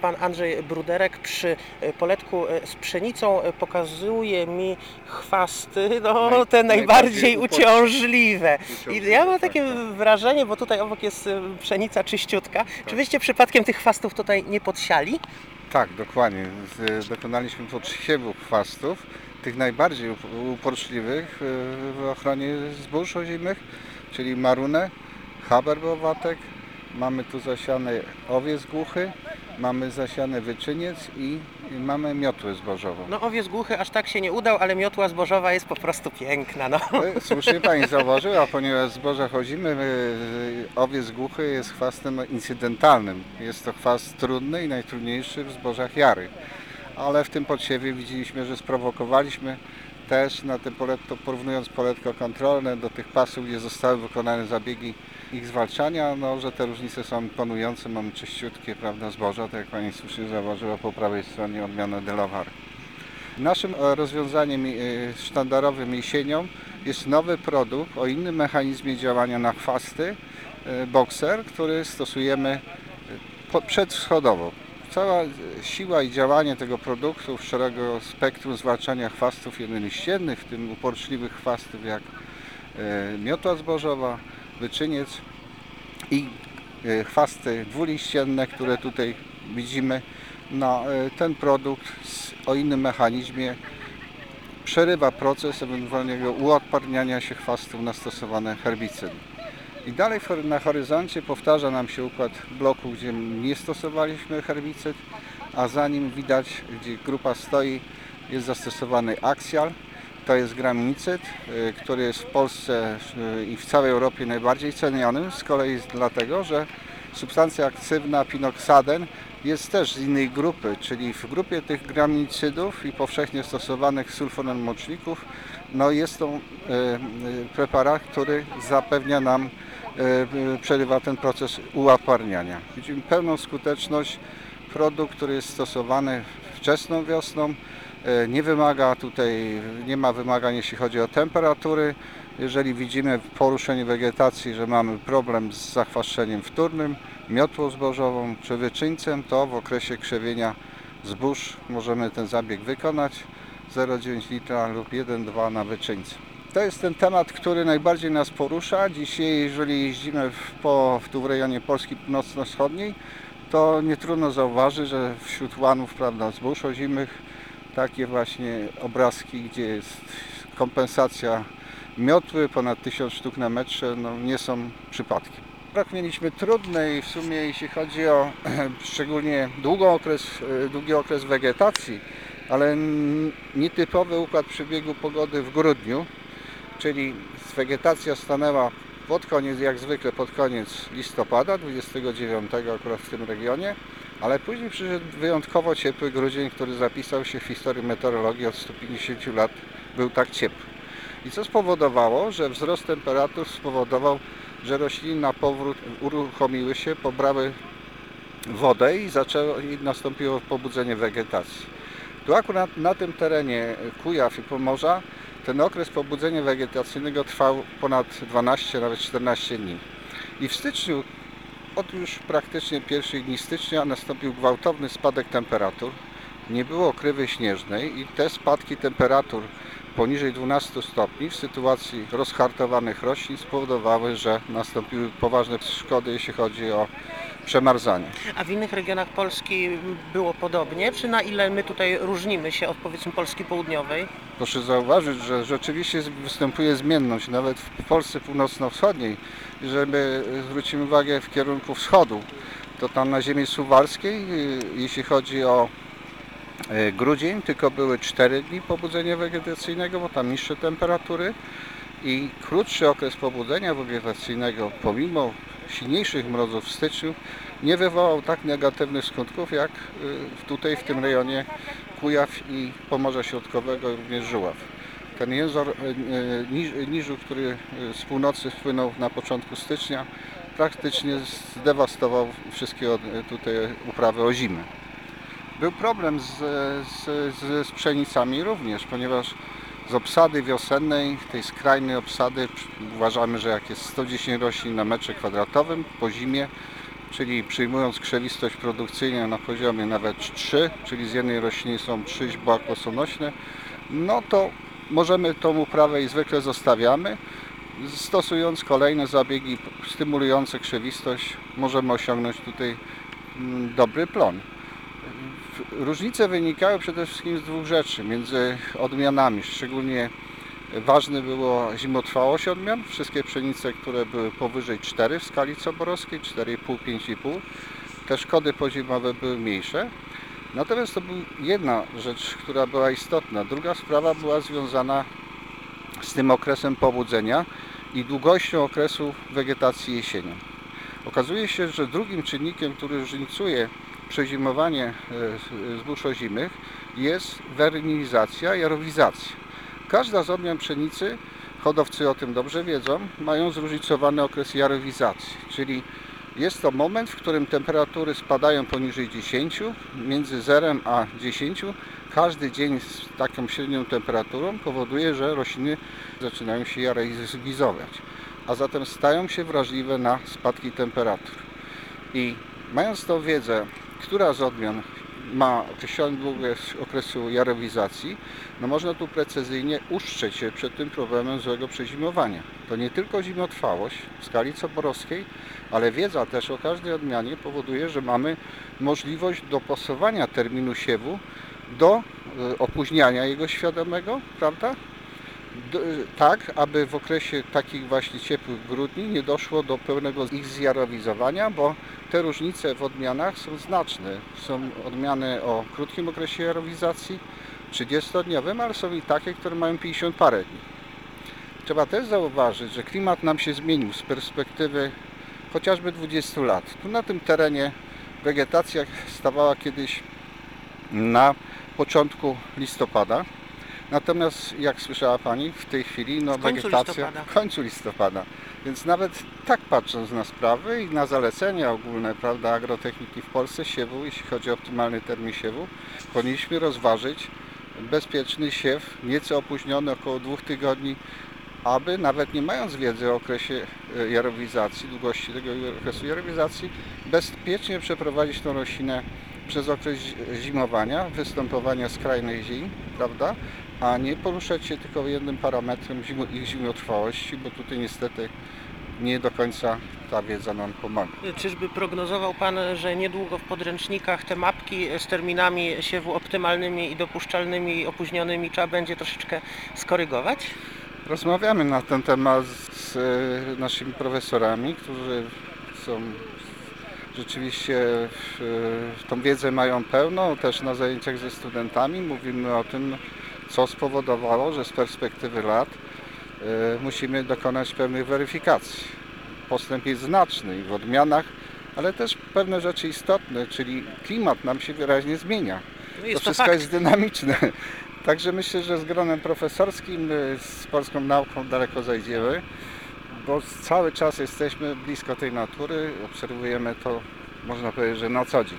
Pan Andrzej Bruderek przy e, poletku e, z pszenicą e, pokazuje mi chwasty, no Naj- te najbardziej najbardziej upoc- uciążliwe. I uciążliwe, ja mam tak, takie tak. wrażenie, bo tutaj obok jest pszenica czyściutka. Czy wyście przypadkiem tych chwastów tutaj nie podsiali? Tak, dokładnie. Dokonaliśmy podsiewu chwastów, tych najbardziej up- uporczliwych w ochronie zbóż ozimych, czyli marunę, haberbowatek, mamy tu zasiane owiec głuchy, mamy zasiane wyczyniec i, i mamy miotłę zbożową. No owiec głuchy aż tak się nie udał, ale miotła zbożowa jest po prostu piękna. No. E, Słusznie Pani zauważyła, ponieważ zboża chodzimy, e, owiec głuchy jest chwastem incydentalnym. Jest to chwast trudny i najtrudniejszy w zbożach jary. Ale w tym podsiewie widzieliśmy, że sprowokowaliśmy też na te poletko, porównując poletko kontrolne do tych pasów, gdzie zostały wykonane zabiegi ich zwalczania, no, że te różnice są imponujące, mamy czyściutkie prawda, zboża, tak jak Pani słusznie zauważyła po prawej stronie odmiana Delaware. Naszym e, rozwiązaniem e, sztandarowym jesienią jest nowy produkt o innym mechanizmie działania na chwasty, e, Boxer, który stosujemy przedwschodowo. Cała siła i działanie tego produktu w szerokiego spektrum zwalczania chwastów jednoliściennych, w tym uporczliwych chwastów jak e, miotła zbożowa, wyczyniec i e, chwasty dwuliścienne, które tutaj widzimy, na e, ten produkt o innym mechanizmie przerywa proces ewentualnego uodparniania się chwastów na stosowane herbicydy. I dalej na horyzoncie powtarza nam się układ bloku, gdzie nie stosowaliśmy herbicyd, a za nim widać, gdzie grupa stoi, jest zastosowany axial. To jest graminicyd, y, który jest w Polsce y, i w całej Europie najbardziej cenionym, z kolei dlatego, że substancja aktywna pinoksaden jest też z innej grupy, czyli w grupie tych graminicydów i powszechnie stosowanych sulfonomoczników, no jest to e, preparat, który zapewnia nam, przerywa ten proces ułaparniania. Widzimy pełną skuteczność, produkt, który jest stosowany wczesną wiosną, e, nie wymaga tutaj, nie ma wymagań jeśli chodzi o temperatury. Jeżeli widzimy w poruszeniu wegetacji, że mamy problem z zachwaszczeniem wtórnym, miotłą zbożową czy wyczyńcem, to w okresie krzewienia zbóż możemy ten zabieg wykonać 0,9 litra lub 1,2 na wyczyńcu. To jest ten temat, który najbardziej nas porusza. Dzisiaj, jeżeli jeździmy w, po, tu w rejonie Polski Północno-Wschodniej, to nie trudno zauważyć, że wśród łanów prawda, zbóż ozimych takie właśnie obrazki, gdzie jest kompensacja miotły ponad 1000 sztuk na metrze, no, nie są przypadkiem. Rok mieliśmy trudny i w sumie jeśli chodzi o szczególnie długą okres, e, długi okres wegetacji, ale nietypowy układ przebiegu pogody w grudniu, czyli wegetacja stanęła pod koniec, jak zwykle pod koniec listopada, 29 akurat w tym regionie, ale później przyszedł wyjątkowo ciepły grudzień, który zapisał się w historii meteorologii od 150 lat, był tak ciepły. I co spowodowało, że wzrost temperatur spowodował, że rośliny na powrót uruchomiły się, pobrały wodę i, zaczęło, i nastąpiło pobudzenie wegetacji. Tu akurat na tym terenie Kujaw i Pomorza ten okres pobudzenia wegetacyjnego trwał ponad 12, nawet 14 dni. I w styczniu, od już praktycznie pierwszych dni stycznia nastąpił gwałtowny spadek temperatur. Nie było krywy śnieżnej i te spadki temperatur poniżej 12 stopni w sytuacji rozhartowanych roślin spowodowały, że nastąpiły poważne szkody, jeśli chodzi o przemarzanie. A w innych regionach Polski było podobnie? Czy na ile my tutaj różnimy się od powiedzmy Polski Południowej? Proszę zauważyć, że rzeczywiście występuje zmienność nawet w Polsce północno-wschodniej. Jeżeli zwrócimy uwagę w kierunku wschodu, to tam na ziemi suwalskiej, y, jeśli chodzi o y, grudzień, tylko były 4 dni pobudzenia wegetacyjnego, bo tam niższe temperatury i krótszy okres pobudzenia wegetacyjnego, pomimo silniejszych mrozów w styczniu, nie wywołał tak negatywnych skutków jak y, tutaj w tym rejonie Kujaw i Pomorza Środkowego, również Żuław. Ten jęzor y, y, niż- niżu, który z północy wpłynął na początku stycznia, praktycznie zdewastował wszystkie tutaj uprawy ozimy. Był problem z, z, z pszenicami również, ponieważ z obsady wiosennej, tej skrajnej obsady, uważamy, że jak jest 110 roślin na metrze kwadratowym po zimie, czyli przyjmując krzewistość produkcyjną na poziomie nawet 3, czyli z jednej rośliny są 3 źdźbła kłosonośne, no to możemy tą uprawę i zwykle zostawiamy. Stosując kolejne zabiegi stymulujące krzewistość, możemy osiągnąć tutaj mm, dobry plon. Różnice wynikały przede wszystkim z dwóch rzeczy między odmianami. Szczególnie ważne było zimotrwałość odmian. Wszystkie pszenice, które były powyżej 4 w skali coborowskiej, 4,5-5,5, te szkody pozimowe były mniejsze. Natomiast to była jedna rzecz, która była istotna. Druga sprawa była związana z tym okresem pobudzenia i długością okresu wegetacji jesienią. Okazuje się, że drugim czynnikiem, który różnicuje przezimowanie e, zbóż ozimych jest wernizacja, jarowizacja. Każda z odmian pszenicy, hodowcy o tym dobrze wiedzą, mają zróżnicowany okres jarowizacji, czyli jest to moment, w którym temperatury spadają poniżej 10, między 0 a 10. Każdy dzień z taką średnią temperaturą powoduje, że rośliny zaczynają się jarowizować, a zatem stają się wrażliwe na spadki temperatur. I mając tą wiedzę, która z odmian ma określony długość okresu jarowizacji, no można tu precyzyjnie uszczeć się przed tym problemem złego przezimowania. To nie tylko zimotrwałość w skali coborowskiej, ale wiedza też o każdej odmianie powoduje, że mamy możliwość dopasowania terminu siewu do e, opóźniania jego świadomego, prawda? D- tak, aby w okresie takich właśnie ciepłych grudni nie doszło do pełnego ich zjarowizowania, bo te różnice w odmianach są znaczne. Są odmiany o krótkim okresie jarowizacji, 30-dniowym, ale są i takie, które mają 50 parę dni. Trzeba też zauważyć, że klimat nam się zmienił z perspektywy chociażby 20 lat. Tu na tym terenie wegetacja stawała kiedyś na początku listopada. Natomiast jak słyszała Pani, w tej chwili no, W wegetacja listopada. w końcu listopada. Więc nawet tak patrząc na sprawy i na zalecenia ogólne prawda, agrotechniki w Polsce siewu, jeśli chodzi o optymalny termin siewu, powinniśmy rozważyć bezpieczny siew, nieco opóźniony około dwóch tygodni, aby nawet nie mając wiedzy o okresie e, jarowizacji, długości tego okresu jarowizacji, bezpiecznie przeprowadzić tą roślinę przez okres zi- zimowania, występowania skrajnej zim, prawda? A nie poruszać się tylko jednym parametrem ich zimotrwałości, bo tutaj niestety nie do końca ta wiedza nam pomaga. Czyżby prognozował Pan, że niedługo w podręcznikach te mapki z terminami siewu optymalnymi i dopuszczalnymi i opóźnionymi trzeba będzie troszeczkę skorygować? Rozmawiamy na ten temat z e, naszymi profesorami, którzy są rzeczywiście w, tą wiedzę mają pełną, też na zajęciach ze studentami mówimy o tym, co spowodowało, że z perspektywy lat e, musimy dokonać pewnych weryfikacji. Postęp jest znaczny i w odmianach, ale też pewne rzeczy istotne, czyli klimat nam się wyraźnie zmienia. No To wszystko fakt. jest dynamiczne. Także myślę, że z gronem profesorskim, y, z polską nauką daleko zajdziemy, bo cały czas jesteśmy blisko tej natury, obserwujemy to, można powiedzieć, że na co dzień.